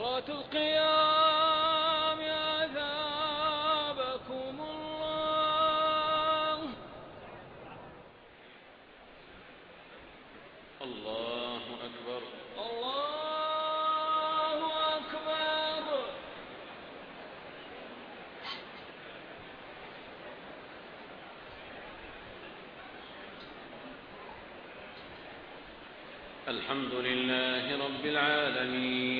صلاة القيام أثابكم الله. الله أكبر. الله أكبر. الحمد لله رب العالمين.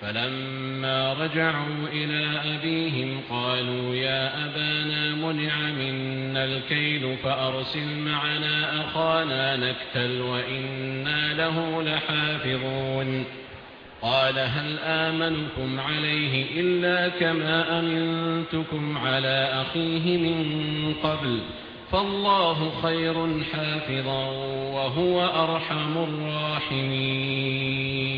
فلما رجعوا إلى أبيهم قالوا يا أبانا منع منا الكيل فأرسل معنا أخانا نكتل وإنا له لحافظون. قال هل آمنكم عليه إلا كما أمنتكم على أخيه من قبل؟ فالله خير حافظا وهو أرحم الراحمين.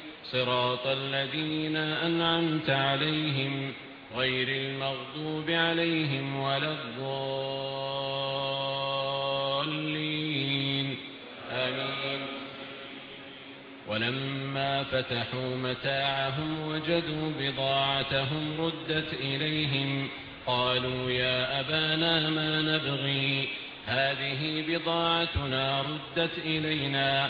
صراط الذين أنعمت عليهم غير المغضوب عليهم ولا الضالين. آمين. ولما فتحوا متاعهم وجدوا بضاعتهم ردت إليهم قالوا يا أبانا ما نبغي؟ هذه بضاعتنا ردت إلينا.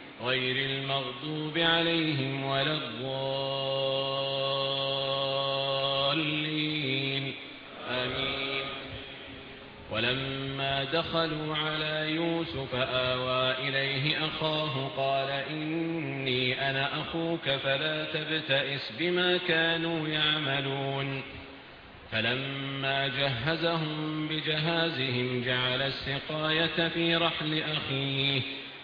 غير المغضوب عليهم ولا الضالين. آمين. ولما دخلوا على يوسف آوى إليه أخاه قال إني أنا أخوك فلا تبتئس بما كانوا يعملون. فلما جهزهم بجهازهم جعل السقاية في رحل أخيه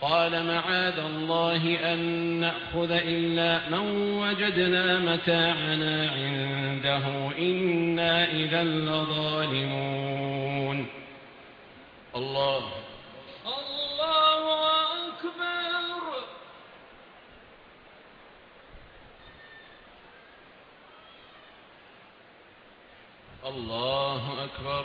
قال معاذ الله أن نأخذ إلا من وجدنا متاعنا عنده إنا إذا لظالمون. الله. الله أكبر. الله أكبر. الله أكبر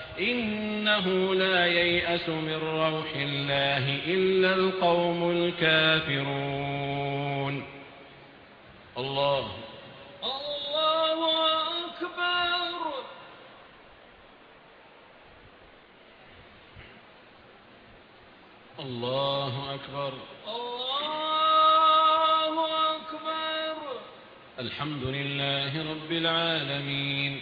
إنه لا ييأس من روح الله إلا القوم الكافرون. الله. الله أكبر. الله أكبر. الله أكبر. الحمد لله رب العالمين.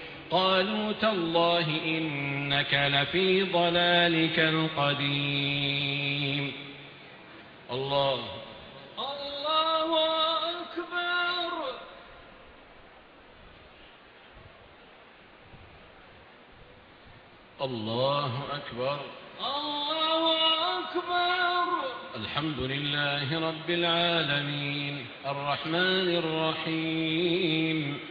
قالوا تالله إنك لفي ضلالك القديم. الله. الله أكبر. الله أكبر. الله أكبر. الحمد لله رب العالمين. الرحمن الرحيم.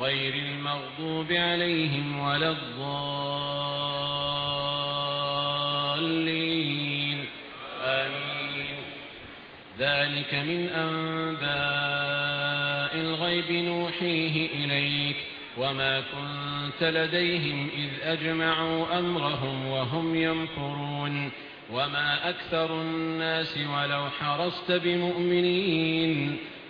غير المغضوب عليهم ولا الضالين. آمين. ذلك من أنباء الغيب نوحيه إليك. وما كنت لديهم إذ أجمعوا أمرهم وهم يمكرون. وما أكثر الناس ولو حرصت بمؤمنين.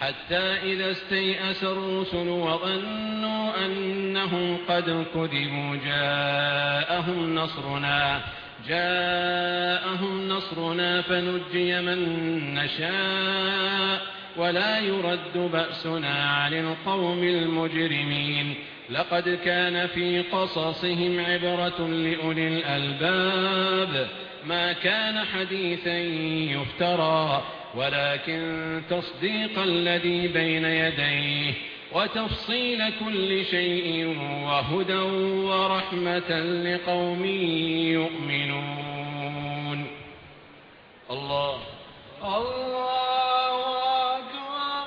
حتى إذا استيأس الرسل وظنوا أنهم قد كذبوا جاءهم نصرنا جاءهم نصرنا فنجي من نشاء ولا يرد بأسنا عن القوم المجرمين. لقد كان في قصصهم عبرة لأولي الألباب ما كان حديثا يفترى. ولكن تصديق الذي بين يديه وتفصيل كل شيء وهدى ورحمة لقوم يؤمنون. الله. الله أكبر.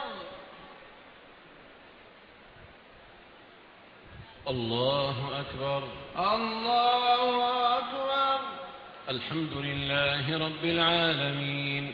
الله أكبر. الله أكبر. الحمد لله رب العالمين.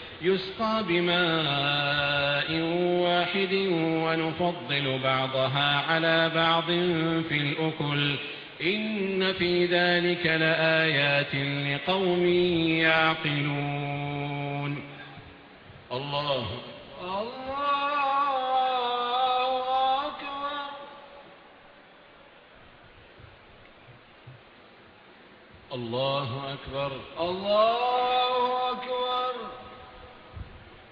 يسقى بماء واحد ونفضل بعضها على بعض في الأكل. إن في ذلك لآيات لقوم يعقلون. الله. الله أكبر. الله أكبر. الله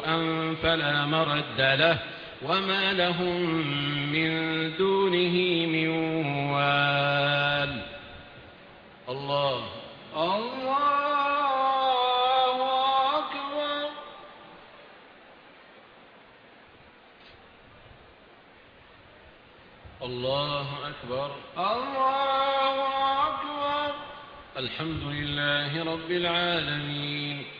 سوءا فلا مرد له وما لهم من دونه من وال. الله. الله أكبر. الله أكبر. الله أكبر. الحمد لله رب العالمين.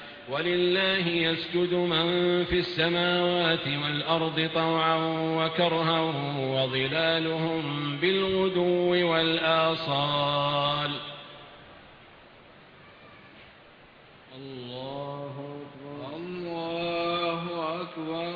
ولله يسجد من في السماوات والأرض طوعا وكرها وظلالهم بالغدو والآصال الله أكبر الله أكبر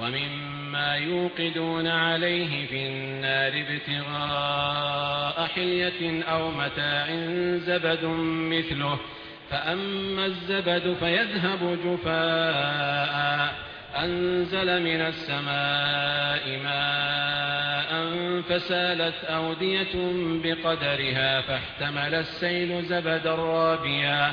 ومما يوقدون عليه في النار ابتغاء حلية أو متاع زبد مثله فأما الزبد فيذهب جفاء أنزل من السماء ماء فسالت أودية بقدرها فاحتمل السيل زبدا رابيا.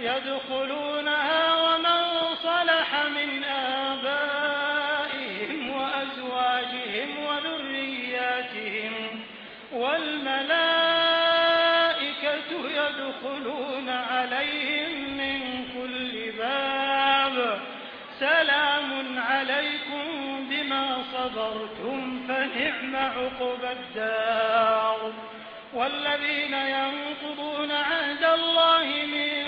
يدخلونها ومن صلح من آبائهم وأزواجهم وذرياتهم والملائكة يدخلون عليهم من كل باب سلام عليكم بما صبرتم فنعم عقبى الدار والذين ينقضون عهد الله من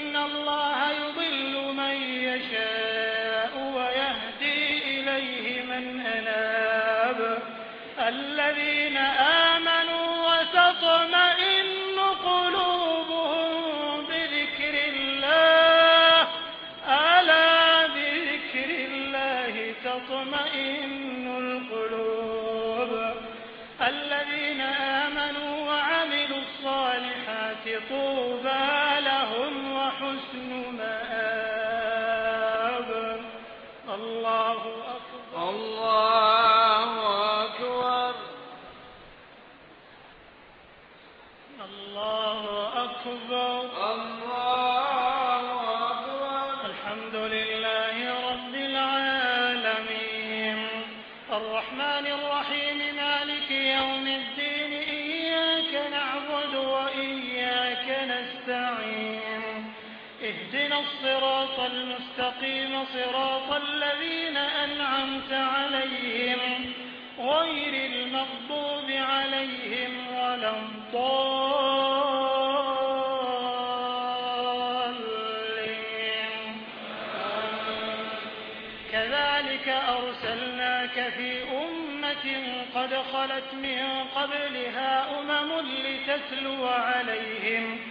الصراط المستقيم صراط الذين أنعمت عليهم غير المغضوب عليهم ولا الضالين. كذلك أرسلناك في أمة قد خلت من قبلها أمم لتتلو عليهم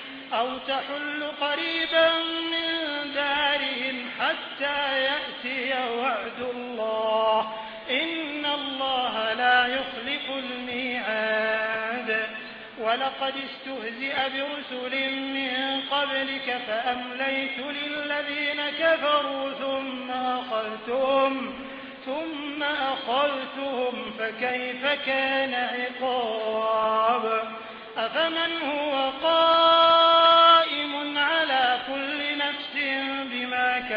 أو تحل قريبا من دارهم حتى يأتي وعد الله. إن الله لا يخلف الميعاد. ولقد استهزئ برسل من قبلك فأمليت للذين كفروا ثم أخذتهم ثم أخذتهم فكيف كان عقاب؟ أفمن هو قائم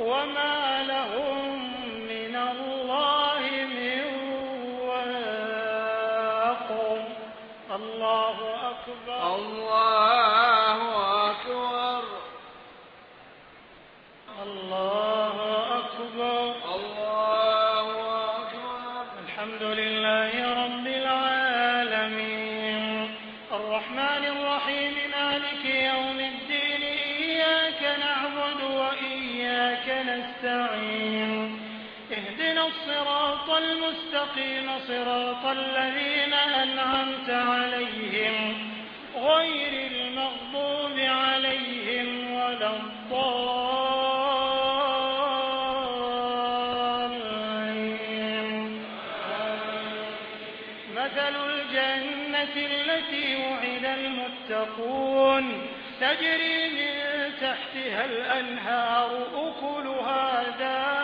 وما لهم من الله من واق الله أكبر. الله أكبر. الله المستقيم صراط الذين أنعمت عليهم غير المغضوب عليهم ولا الضالين. مثل الجنة التي وعد المتقون تجري من تحتها الأنهار أكلها دائم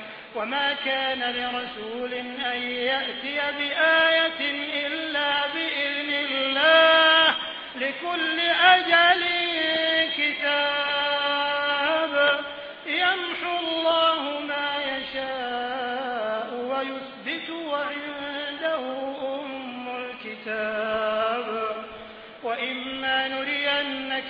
وما كان لرسول أن يأتي بآية إلا بإذن الله لكل أجل كتاب.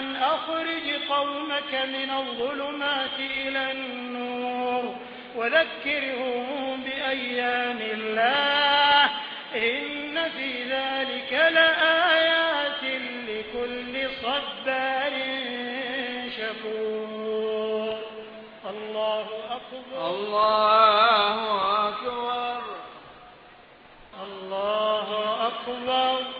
أن أخرج قومك من الظلمات إلى النور وذكرهم بأيام الله إن في ذلك لآيات لكل صبار شكور الله أكبر الله أكبر الله أكبر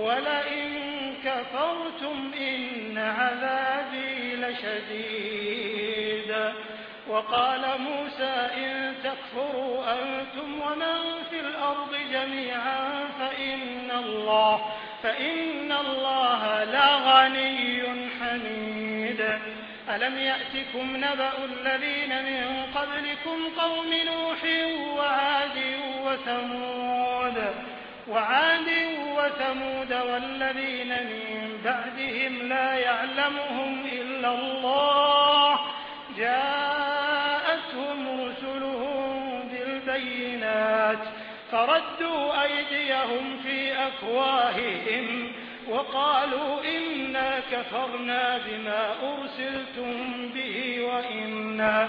ولئن كفرتم إن عذابي لشديد. وقال موسى إن تكفروا أنتم ومن في الأرض جميعا فإن الله فإن الله لغني حميد. ألم يأتكم نبأ الذين من قبلكم قوم نوح وعاد وثمود؟ وعاد وثمود والذين من بعدهم لا يعلمهم إلا الله جاءتهم رسلهم بالبينات فردوا أيديهم في أفواههم وقالوا إنا كفرنا بما أرسلتم به وإنا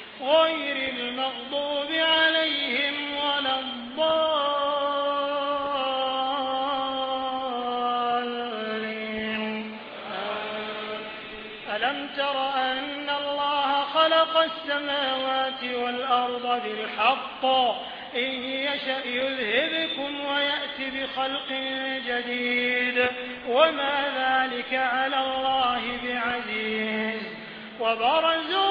غير المغضوب عليهم ولا الضالين. ألم تر أن الله خلق السماوات والأرض بالحق؟ إن يشأ يذهبكم ويأتي بخلق جديد. وما ذلك على الله بعزيز. وبرزوا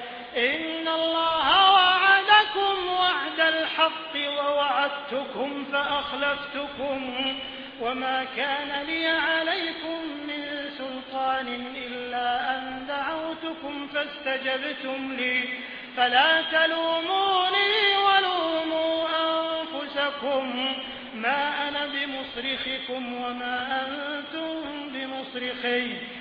إن الله وعدكم وعد الحق ووعدتكم فأخلفتكم وما كان لي عليكم من سلطان إلا أن دعوتكم فاستجبتم لي. فلا تلوموني ولوموا أنفسكم. ما أنا بمصرخكم وما أنتم بمصرخي.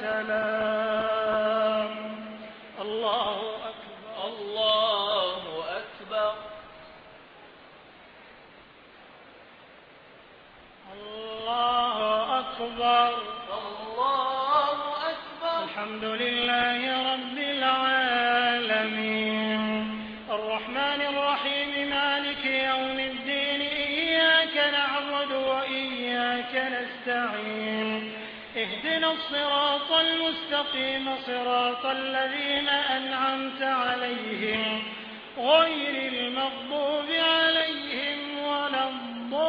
سلام. الله أكبر. الله أكبر. الله أكبر. الله أكبر. الحمد لله رب الصراط المستقيم صراط الذين أنعمت عليهم غير المغضوب عليهم ولا الضالين.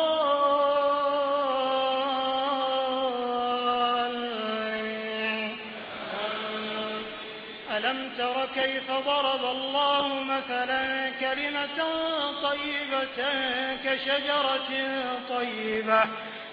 ألم تر كيف ضرب الله مثلا كلمة طيبة كشجرة طيبة؟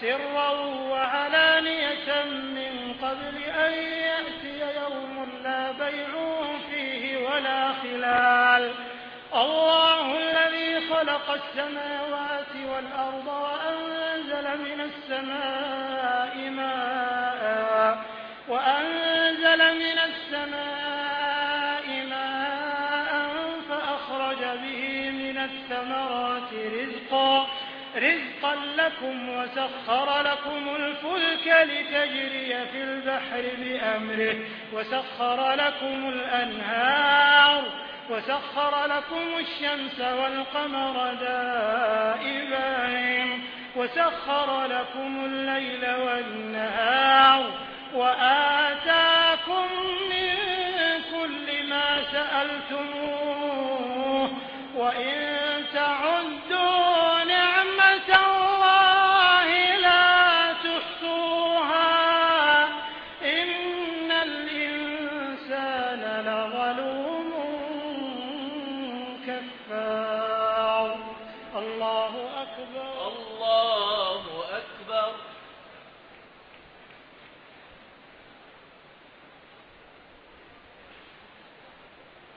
سرا وعلانية من قبل أن يأتي يوم لا بيع فيه ولا خلال. الله الذي خلق السماوات والأرض وأنزل من السماء ماء وأنزل من السماء ماء فأخرج به من الثمرات رزقا رزقا لكم وسخر لكم الفلك لتجري في البحر بأمره. وسخر لكم الأنهار وسخر لكم الشمس والقمر دائبين. وسخر لكم الليل والنهار. وآتاكم من كل ما سألتموه. وإن تعدوا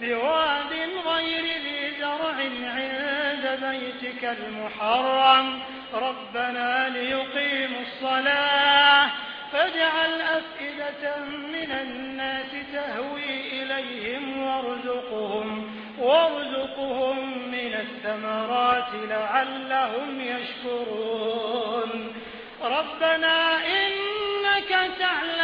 بواد غير ذي زرع عند بيتك المحرم. ربنا ليقيموا الصلاة. فاجعل أفئدة من الناس تهوي إليهم وارزقهم وارزقهم من الثمرات لعلهم يشكرون. ربنا إنك تعلم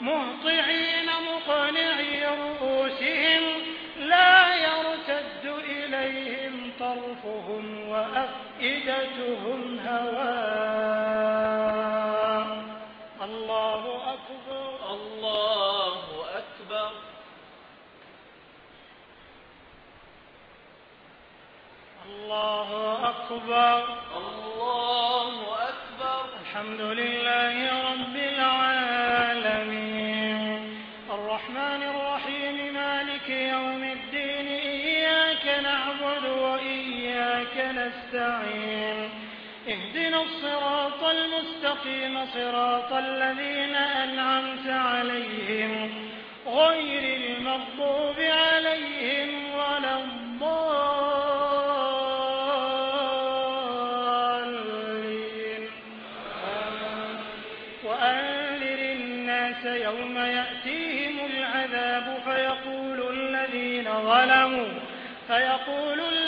مهطعين مقنعي رؤوسهم لا يرتد إليهم طرفهم وأفئدتهم هواء الله أكبر. الله أكبر. الله أكبر. الله أكبر. الحمد لله رب العالمين. نستعين اهدنا الصراط المستقيم صراط الذين أنعمت عليهم غير المغضوب عليهم ولا الضالين. وأنذر الناس يوم يأتيهم العذاب فيقول الذين ظلموا فيقول الذين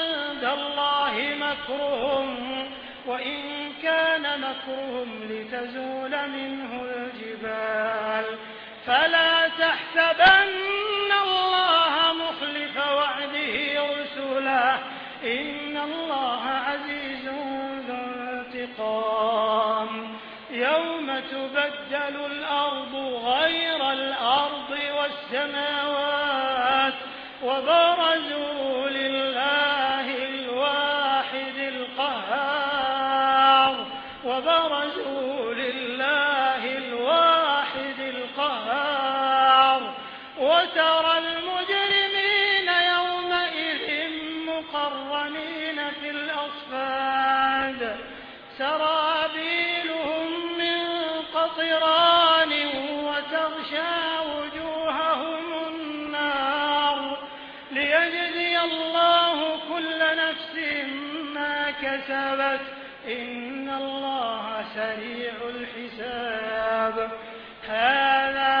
وعند الله مكرهم وإن كان مكرهم لتزول منه الجبال. فلا تحسبن الله مخلف وعده رسله إن الله عزيز ذو انتقام. يوم تبدل الأرض غير الأرض والسماوات وبرزوا لله وبرزوا لله الواحد القهار وترى المجرمين يومئذ مقرنين في الأصفاد. سرابيلهم من قطران وتغشى وجوههم النار. ليجزي الله كل نفس ما كسبت إن الله سريع الحساب. هذا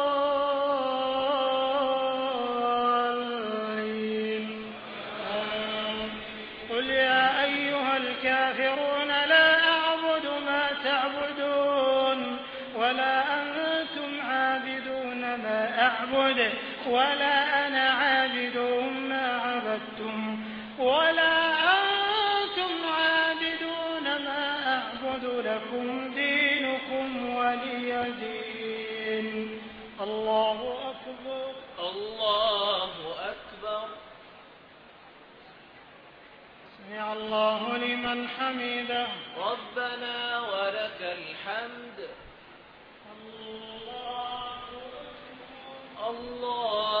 ولا أنا عابد ما عبدتم ولا أنتم عابدون ما أعبد لكم دينكم ولي دين. الله أكبر. الله أكبر. سمع الله لمن حمده. ربنا ولك الحمد. الله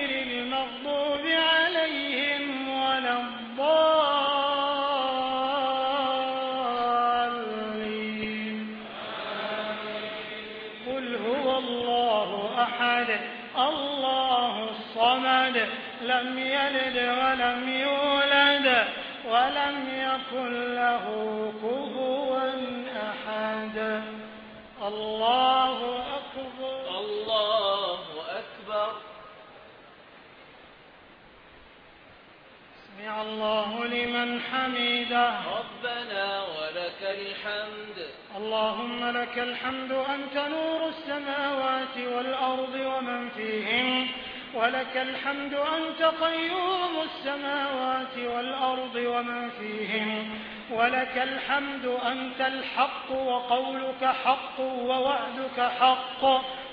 سمع الله لمن حمده ربنا ولك الحمد. اللهم لك الحمد أنت نور السماوات والأرض ومن فيهن ولك الحمد أنت قيوم السماوات والأرض ومن فيهن ولك الحمد أنت الحق وقولك حق ووعدك حق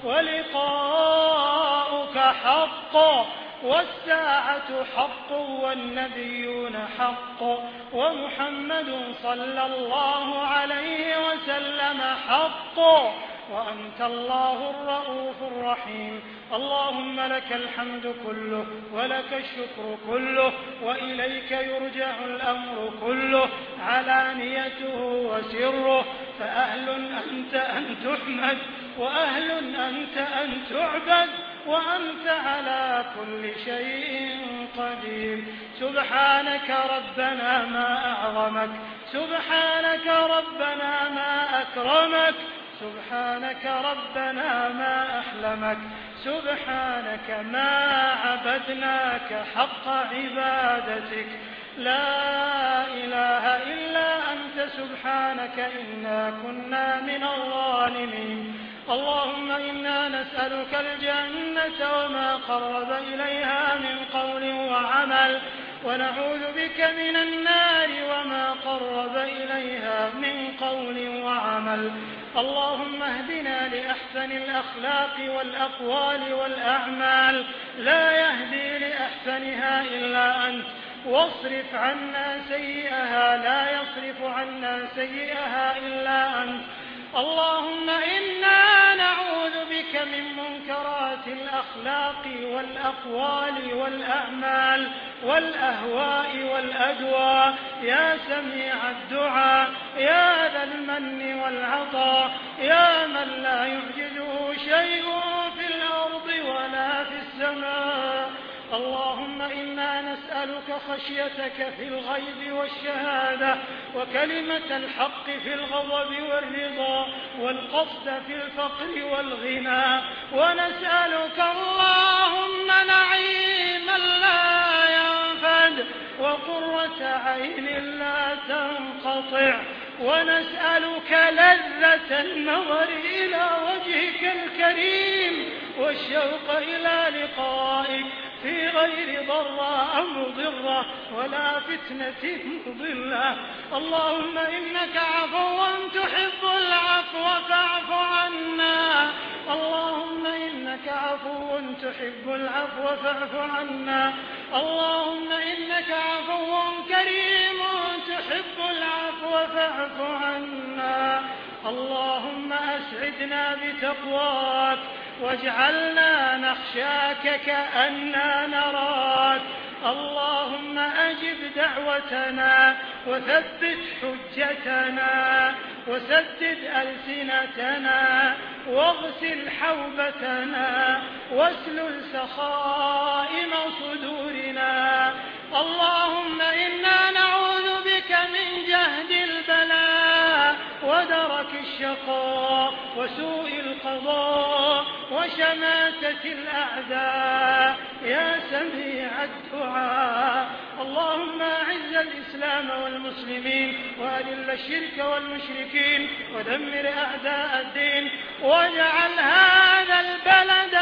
ولقاؤك حق. والساعة حق والنبيون حق ومحمد صلى الله عليه وسلم حق وأنت الله الرؤوف الرحيم. اللهم لك الحمد كله ولك الشكر كله وإليك يرجع الأمر كله علانيته وسره. فأهل أنت أن تحمد وأهل أنت أن تعبد وأنت على كل شيء قدير. سبحانك ربنا ما أعظمك. سبحانك ربنا ما أكرمك. سبحانك ربنا ما أحلمك. سبحانك ما عبدناك حق عبادتك. لا إله إلا أنت. سبحانك إنا كنا من الظالمين. اللهم إنا نسألك الجنة وما قرب إليها من قول وعمل ونعوذ بك من النار وما قرب إليها من قول وعمل. اللهم اهدنا لأحسن الأخلاق والأقوال والأعمال. لا يهدي لأحسنها إلا أنت. واصرف عنا سيئها لا يصرف عنا سيئها إلا أنت. اللهم إنا بك من منكرات الأخلاق والأقوال والأعمال والأهواء والأدواء يا سميع الدعاء يا ذا المن والعطاء يا من لا يعجزه شيء في الأرض ولا في السماء. اللهم إنا نسألك خشيتك في الغيب والشهادة وكلمة الحق في الغضب والرضا والقصد في الفقر والغنى ونسألك اللهم نعيما لا ينفد وقرة عين لا تنقطع ونسألك لذة النظر إلى وجهك الكريم والشوق إلى لقائك في غير ضراء مضرة ولا فتنة مضلة. اللهم إنك عفو تحب العفو فاعف عنا. اللهم إنك عفو تحب العفو فاعف عنا. اللهم إنك عفو كريم تحب العفو فاعف عنا. اللهم أسعدنا بتقواك. واجعلنا نخشاك كأننا نراك. اللهم أجب دعوتنا وثبت حجتنا وسدد ألسنتنا واغسل حوبتنا واسلل سخائم صدورنا. اللهم إنا نعوذ ودرك الشقاء وسوء القضاء وشماتة الأعداء. يا سميع الدعاء. اللهم أعز الإسلام والمسلمين وأذل الشرك والمشركين ودمر أعداء الدين واجعل هذا البلد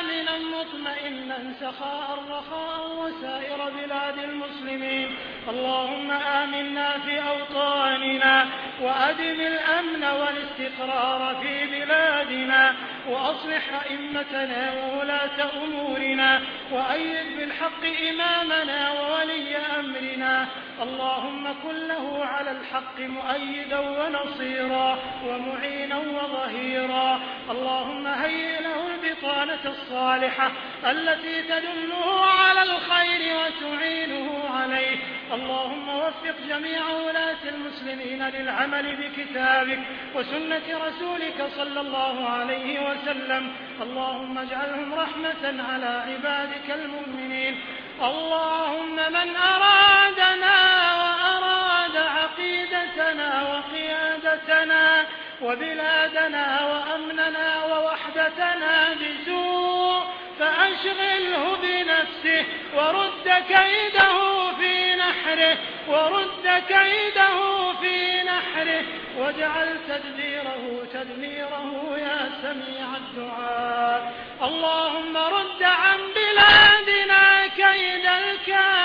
آمنا مطمئنا سخاء رخاء وسائر بلاد المسلمين. اللهم آمنا في أوطاننا وأدم الأمن والاستقرار في بلادنا وأصلح أئمتنا وولاة أمورنا وأيد بالحق إمامنا وولي أمرنا. اللهم كن له على الحق مؤيدا ونصيرا ومعينا وظهيرا. اللهم هيئ له البطانة الصالحة التي تدله على الخير وتعينه عليه. اللهم وفق جميع ولاة المسلمين للعمل بكتابك وسنة رسولك صلى الله عليه وسلم. اللهم اجعلهم رحمة على عبادك المؤمنين. اللهم من أرادنا وأراد عقيدتنا وقيادتنا وبلادنا وأمننا ووحدتنا بسوء فأشغله بنفسه ورد كيده في أمره ورد كيده في نحره. واجعل تدبيره تدميره يا سميع الدعاء. اللهم رد عن بلادنا كيد الكائدين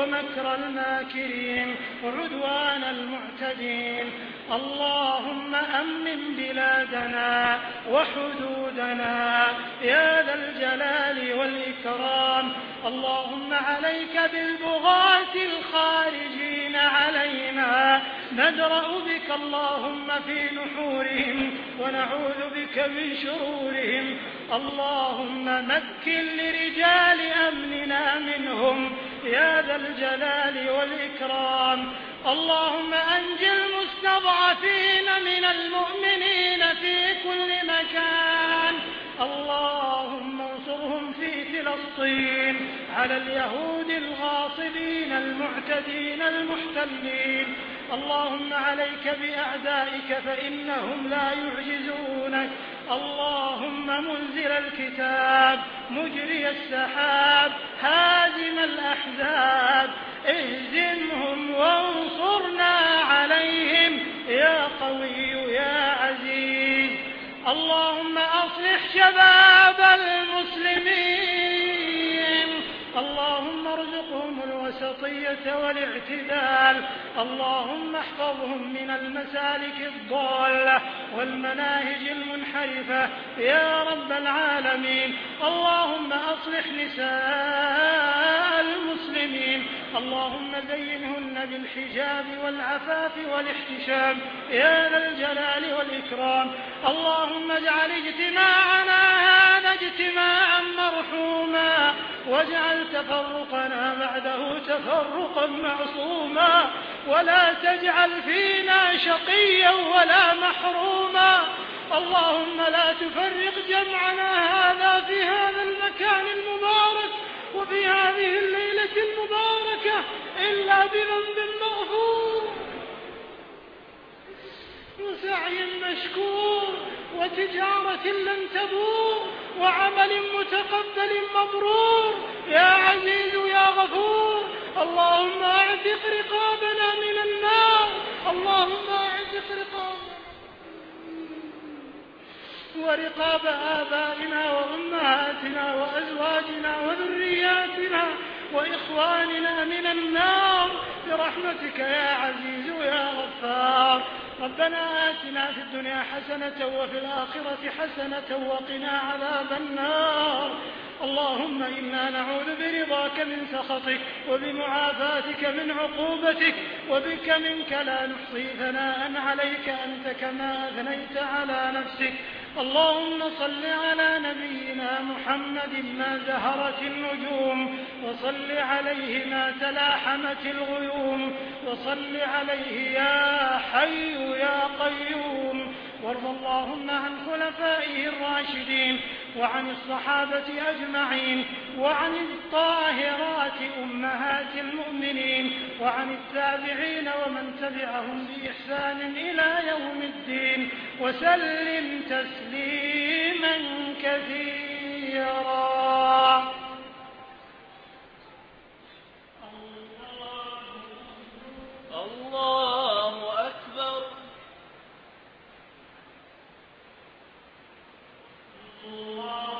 ومكر الماكرين وعدوان المعتدين. اللهم أمن بلادنا وحدودنا يا ذا الجلال والإكرام. اللهم عليك بالبغاة الخارجين علينا. ندرأ بك اللهم في نحورهم ونعوذ بك من شرورهم. اللهم مكن لرجال أمننا منهم يا ذا الجلال والإكرام. اللهم أنج المستضعفين من المؤمنين في كل مكان. اللهم انصرهم في فلسطين على اليهود الغاصبين المعتدين المحتلين. اللهم عليك بأعدائك فإنهم لا يعجزونك. اللهم منزل الكتاب مجري السحاب هازم الأحزاب اهزمهم وانصرنا عليهم. يا قوي يا عزيز اللهم أصلح شباب المسلمين. اللهم ارزقهم الوسطية والاعتدال. اللهم احفظهم من المسالك الضالة والمناهج المنحرفة. يا رب العالمين اللهم أصلح نساء المسلمين. اللهم زينهن بالحجاب والعفاف والاحتشام. يا ذا الجلال والإكرام. اللهم اجعل اجتماعنا هذا اجتماعا مرحوما. واجعل تفرقنا بعده تفرقا معصوما. ولا تجعل فينا شقيا ولا محروما. اللهم لا تفرق جمعنا هذا في هذا المكان المبارك. وفي هذه الليلة المباركة إلا بذنب مغفور. وسعي مشكور وتجارة لن تبور وعمل متقبل مبرور. يا عزيز يا غفور اللهم اعتق رقابنا من النار. اللهم اعتق رقابنا ورقاب آبائنا وأمهاتنا وأزواجنا وذرياتنا وإخواننا من النار برحمتك يا عزيز يا غفار. ربنا آتنا في الدنيا حسنة وفي الآخرة حسنة وقنا عذاب النار. اللهم إنا نعوذ برضاك من سخطك وبمعافاتك من عقوبتك وبك منك لا نحصي ثناء عليك أنت كما أثنيت على نفسك. اللهم صل على نبينا محمد ما زهرت النجوم وصل عليه ما تلاحمت الغيوم وصل عليه يا حي يا قيوم. وارض اللهم عن خلفائه الراشدين وعن الصحابة أجمعين وعن الطاهرات أمهات المؤمنين وعن التابعين ومن تبعهم بإحسان إلى يوم الدين وسلم تسليما كثيرا. الله أكبر الله